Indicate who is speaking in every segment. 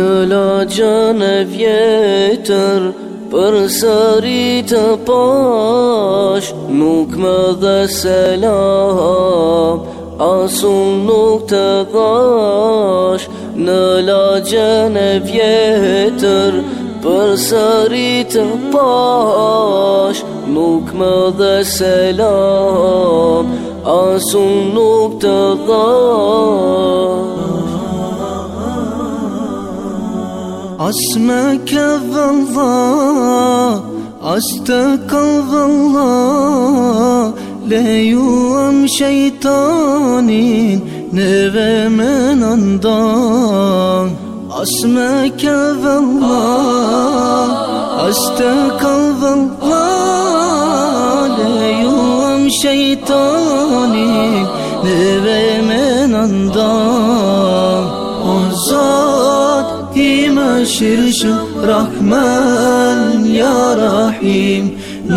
Speaker 1: në la e vjetër Për sëri të pash Nuk më dhe selam Asun nuk të dhash Në la gjanë e vjetër Për sëri të pash Nuk më dhe selam Asun nuk të dhash
Speaker 2: عصمك فالله أستك فالله لا يوم شيطان نبى من أنضان عصمك فالله أستك فالله لا يوم شيطان نبى من أنضان انظر bashir shu rahman ya rahim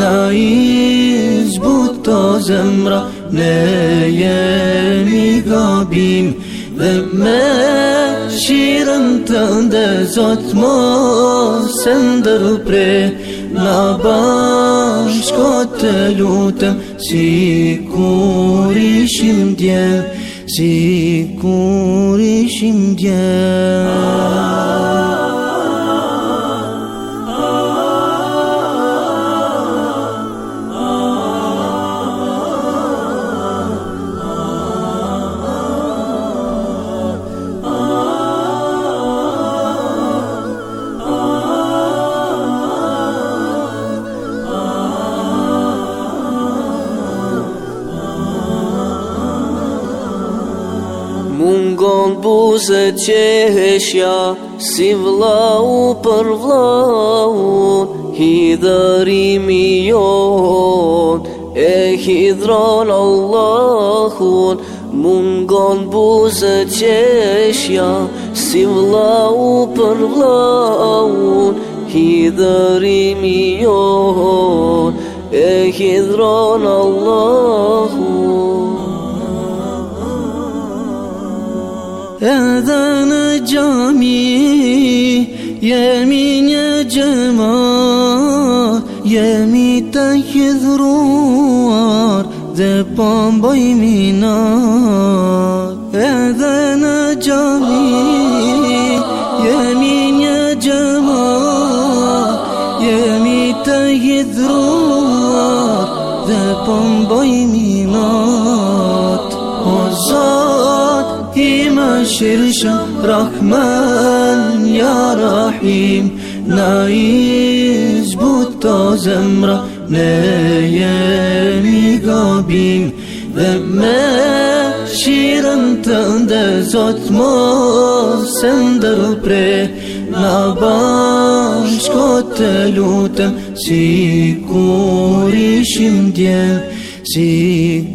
Speaker 2: naiz but të zemra ne jemi gabim dhe me shirën tënde zot mos e ndërpre na ban të lutëm si kur ishim dje si kur ishim dje
Speaker 1: thonë buze qeshja Si vlau për vlau Hidërimi jonë E hidron Allahun Mungon buze qeshja Si vlau për vlaun Hidërimi jonë E hidron Allahun ezan cami
Speaker 2: yemine cema yemi tehizruar zepan bay minar ezan cami yemine cema yemi tehizruar zepan bay mina. Në shirëshën, rachmen, ja rachim Në izbut të zemra, me jemi gabim Dhe me shirën të ndëzot, mosën dërpre Në bashkot e lutën, si kur ishim dje Si